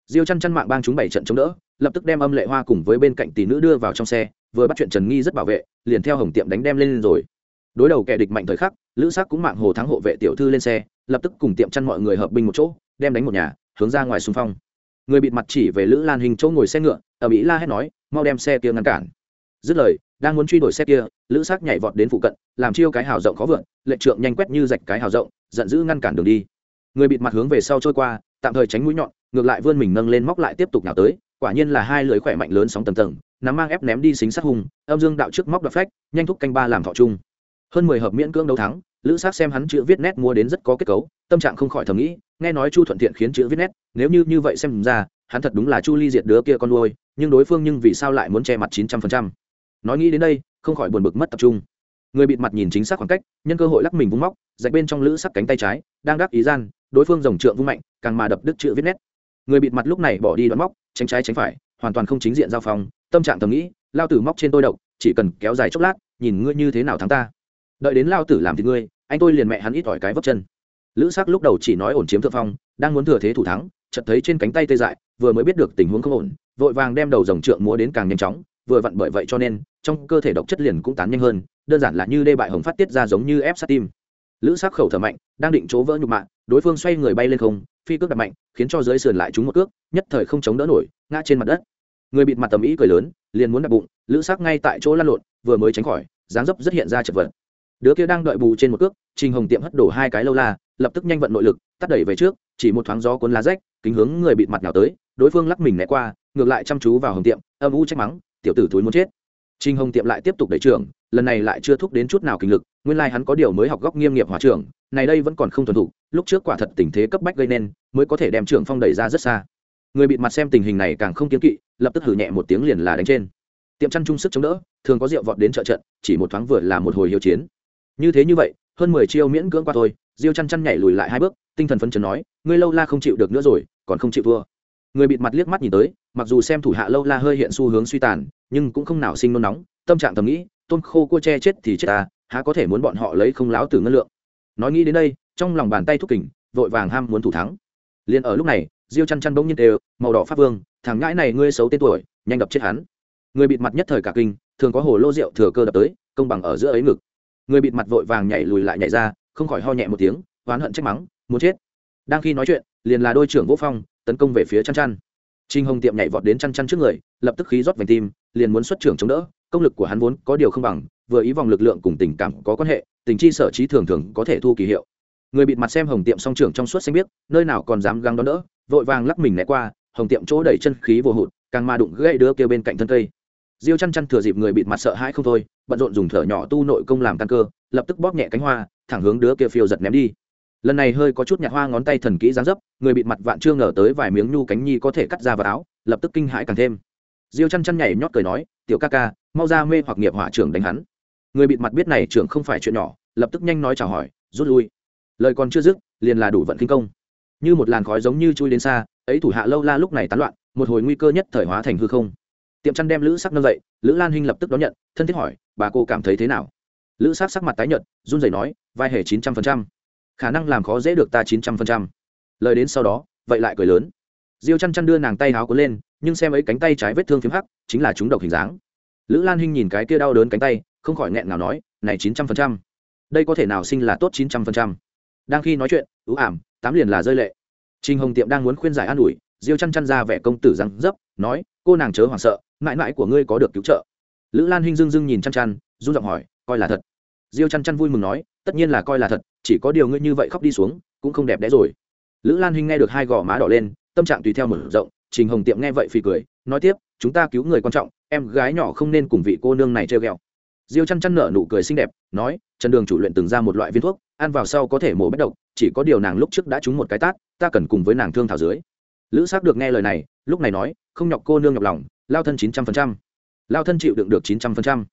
Diêu chăn chăn mạng bang chúng bảy trận chống đỡ lập tức đem âm lệ hoa cùng với bên cạnh tỷ nữ đưa vào trong xe, vừa bắt chuyện trần nghi rất bảo vệ, liền theo hồng tiệm đánh đem lên rồi. Đối đầu kẻ địch mạnh thời khắc, lữ sắc cũng mạng hồ thắng hộ vệ tiểu thư lên xe, lập tức cùng tiệm chăn mọi người hợp binh một chỗ, đem đánh một nhà, hướng ra ngoài xung phong. Người bịt mặt chỉ về lữ lan hình chỗ ngồi xe ngựa, ở mỹ la hét nói, mau đem xe kia ngăn cản. Dứt lời, đang muốn truy đuổi xe kia, lữ sắc nhảy vọt đến phụ cận, làm chiêu cái hào rộng khó vượn lệ trượng nhanh quét như rạch cái hào rộng, giận dữ ngăn cản đường đi. Người bịt mặt hướng về sau trôi qua, tạm thời tránh mũi nhọn, ngược lại vươn mình nâng lên móc lại tiếp tục nào tới quả nhiên là hai lưỡi khỏe mạnh lớn sóng tầng tầng, nắm mang ép ném đi xính sát hùng âm dương đạo trước móc đoạt phách, nhanh thúc canh ba làm thọ chung. Hơn mười hợp miễn cưỡng đấu thắng, lữ sát xem hắn chữ viết nét mua đến rất có kết cấu, tâm trạng không khỏi thầm nghĩ, nghe nói chu thuận thiện khiến chữ viết nét, nếu như như vậy xem ra, hắn thật đúng là chu ly diệt đứa kia con nuôi, nhưng đối phương nhưng vì sao lại muốn che mặt chín trăm phần trăm? Nói nghĩ đến đây, không khỏi buồn bực mất tập trung. Người bịt mặt nhìn chính xác khoảng cách, nhân cơ hội lắc mình vung móc dạch bên trong lữ sắc cánh tay trái, đang đắc ý gian, đối phương rồng trượng vung mạnh, càng mà đập đứt chữ viết nét. Người bịt mặt lúc này bỏ đi đoạn móc tránh trái tránh phải, hoàn toàn không chính diện giao phong, tâm trạng thầm nghĩ, lao tử móc trên tôi độc, chỉ cần kéo dài chốc lát, nhìn ngươi như thế nào thắng ta. Đợi đến lao tử làm thì ngươi, anh tôi liền mẹ hắn ít ỏi cái vấp chân. Lữ sắc lúc đầu chỉ nói ổn chiếm thượng phong, đang muốn thừa thế thủ thắng, chợt thấy trên cánh tay tê dại, vừa mới biết được tình huống không ổn, vội vàng đem đầu dòng trượng múa đến càng nhanh chóng, vừa vặn bởi vậy cho nên, trong cơ thể độc chất liền cũng tán nhanh hơn, đơn giản là như đê bại hồng phát tiết ra giống như ép sát tim. Lữ sắc khẩu thở mạnh, đang định chỗ vỡ nhục mạng đối phương xoay người bay lên không phi cước đập mạnh, khiến cho dưới sườn lại trúng một cước, nhất thời không chống đỡ nổi, ngã trên mặt đất. Người bịt mặt tầm ý cười lớn, liền muốn đập bụng, lữ sắc ngay tại chỗ lăn lộn, vừa mới tránh khỏi, dáng dấp rất hiện ra chật vật. Đứa kia đang đợi bù trên một cước, trình hồng tiệm hất đổ hai cái lâu la, lập tức nhanh vận nội lực, tắt đẩy về trước, chỉ một thoáng gió cuốn lá rách, kính hướng người bịt mặt nào tới, đối phương lắc mình né qua, ngược lại chăm chú vào hồng tiệm, âm u trách mắng, tiểu tử thúi muốn chết. Trình Hồng Tiệm lại tiếp tục đẩy trưởng, lần này lại chưa thúc đến chút nào kinh lực, nguyên lai like hắn có điều mới học góc nghiêm nghiệp hỏa trưởng, này đây vẫn còn không thuần thục, lúc trước quả thật tình thế cấp bách gây nên, mới có thể đem trưởng phong đẩy ra rất xa. Người bịt mặt xem tình hình này càng không kiêng kỵ, lập tức hử nhẹ một tiếng liền là đánh trên. Tiệm chăn trung sức chống đỡ, thường có rượu vọt đến trợ trận, chỉ một thoáng vừa là một hồi hiếu chiến. Như thế như vậy, hơn mười chiêu miễn cưỡng qua thôi, Diêu chăn chăn nhảy lùi lại hai bước, tinh thần phấn chấn nói, ngươi lâu la không chịu được nữa rồi, còn không chịu thua người bịt mặt liếc mắt nhìn tới mặc dù xem thủ hạ lâu la hơi hiện xu hướng suy tàn, nhưng cũng không nào sinh nôn nóng, tâm trạng thầm nghĩ tôn khô cua che chết thì chết ta, há có thể muốn bọn họ lấy không láo từ ngân lượng. Nói nghĩ đến đây, trong lòng bàn tay thúc kình, vội vàng ham muốn thủ thắng. Liền ở lúc này, diêu chăn chăn bỗng nhiên đều màu đỏ pháp vương, thằng ngãi này ngươi xấu tên tuổi, nhanh đập chết hắn. Người bịt mặt nhất thời cả kinh, thường có hồ lô rượu thừa cơ đập tới, công bằng ở giữa ấy ngực. Người bịt mặt vội vàng nhảy lùi lại nhảy ra, không khỏi ho nhẹ một tiếng, oán hận trách mắng, muốn chết. Đang khi nói chuyện, liền là đôi trưởng vô phong, tấn công về phía chăn chăn. Trình hồng tiệm nhảy vọt đến chăn chăn trước người, lập tức khí rót vành tim, liền muốn xuất trưởng chống đỡ, công lực của hắn vốn có điều không bằng, vừa ý vòng lực lượng cùng tình cảm có quan hệ, tình chi sở trí thường thường có thể thu kỳ hiệu. Người bịt mặt xem hồng tiệm song trưởng trong suốt xanh biết nơi nào còn dám găng đón đỡ, vội vàng lắc mình né qua, hồng tiệm chỗ đẩy chân khí vô hụt, càng ma đụng gãy đứa kia bên cạnh thân cây. Diêu chăn chăn thừa dịp người bịt mặt sợ hãi không thôi, bận rộn dùng thở nhỏ tu nội công làm căn cơ, lập tức bóp nhẹ cánh hoa, thẳng hướng đứa kia phiêu giật ném đi lần này hơi có chút nhạt hoa ngón tay thần kỹ dáng dấp, người bịt mặt vạn chưa ngờ tới vài miếng nhu cánh nhi có thể cắt ra vào áo, lập tức kinh hãi càng thêm. Diêu chăn chăn nhảy nhót cười nói, tiểu ca ca, mau ra mê hoặc nghiệp hỏa trưởng đánh hắn. Người bịt mặt biết này trưởng không phải chuyện nhỏ, lập tức nhanh nói chào hỏi, rút lui. Lời còn chưa dứt, liền là đủ vận kinh công. Như một làn khói giống như chui đến xa, ấy thủ hạ lâu la lúc này tán loạn, một hồi nguy cơ nhất thời hóa thành hư không. Tiệm chăn đem lữ sắc nâng dậy, lữ lan hinh lập tức đón nhận, thân thiết hỏi, bà cô cảm thấy thế nào? Lữ sắc sắc mặt tái nhợt, run rẩy nói, vai hề chín trăm phần trăm khả năng làm khó dễ được ta chín trăm phần trăm. Lời đến sau đó, vậy lại cười lớn. Diêu chăn chăn đưa nàng tay háo cuốn lên, nhưng xem ấy cánh tay trái vết thương phiếm hắc, chính là chúng độc hình dáng. Lữ lan hinh nhìn cái kia đau đớn cánh tay, không khỏi nghẹn nào nói, này chín trăm phần trăm, đây có thể nào sinh là tốt chín trăm phần trăm? Đang khi nói chuyện ưu ảm, tám liền là rơi lệ. Trinh hồng tiệm đang muốn khuyên giải an ủi, diêu chăn chăn ra vẻ công tử răng dấp, nói, cô nàng chớ hoảng sợ, mãi mãi của ngươi có được cứu trợ. Lữ lan hinh dưng dưng nhìn chăn chăn, run giọng hỏi, coi là thật? Diêu chăn chăn vui mừng nói, tất nhiên là coi là thật chỉ có điều ngươi như vậy khóc đi xuống, cũng không đẹp đẽ rồi. Lữ lan hinh nghe được hai gò má đỏ lên, tâm trạng tùy theo mở rộng, trình hồng tiệm nghe vậy phì cười, nói tiếp, chúng ta cứu người quan trọng, em gái nhỏ không nên cùng vị cô nương này treo ghẹo. Diêu chăn chăn nở nụ cười xinh đẹp, nói, trần đường chủ luyện từng ra một loại viên thuốc, ăn vào sau có thể mổ bất độc, chỉ có điều nàng lúc trước đã trúng một cái tát, ta cần cùng với nàng thương thảo dưới. Lữ xác được nghe lời này, lúc này nói, không nhọc cô nương nhọc lòng, lao thân chín trăm phần trăm. Lao thân chịu đựng được chín trăm phần trăm.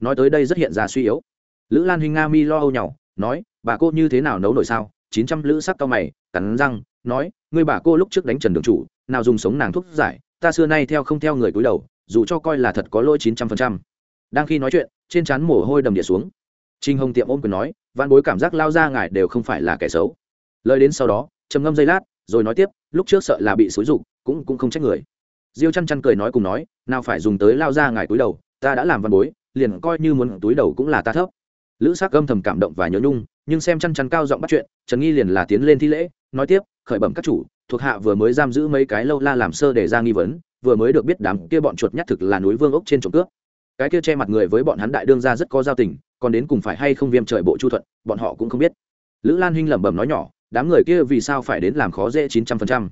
Nói tới đây rất hiện ra suy yếu. Lữ lan huynh nga mi lo âu nhau nói, bà cô như thế nào nấu nổi sao? Chín trăm lữ sắc cao mày, cắn răng, nói, ngươi bà cô lúc trước đánh trần đường chủ, nào dùng sống nàng thuốc giải, ta xưa nay theo không theo người cúi đầu, dù cho coi là thật có lỗi chín trăm phần trăm. Đang khi nói chuyện, trên trán mồ hôi đầm địa xuống. Trinh hồng tiệm ôm quyền nói văn bối cảm giác lao ra ngài đều không phải là kẻ xấu. Lời đến sau đó, trầm ngâm giây lát, rồi nói tiếp, lúc trước sợ là bị xúi rục cũng cũng không trách người. Diêu chăn chăn cười nói cùng nói, nào phải dùng tới lao ra ngài túi đầu, ta đã làm văn bối, liền coi như muốn túi đầu cũng là ta thấp lữ sắc âm thầm cảm động và nhớ nhung, nhưng xem chăn chăn cao giọng bắt chuyện, trần nghi liền là tiến lên thi lễ, nói tiếp, khởi bẩm các chủ, thuộc hạ vừa mới giam giữ mấy cái lâu la làm sơ để ra nghi vấn, vừa mới được biết đám kia bọn chuột nhát thực là núi vương ốc trên trộm cướp. Cái kia che mặt người với bọn hắn đại đương ra rất có giao tình, còn đến cùng phải hay không viêm trời bộ chu thuận, bọn họ cũng không biết. Lữ lan huynh lẩm bẩm nói nhỏ, đám người kia vì sao phải đến làm khó dễ chín trăm phần trăm?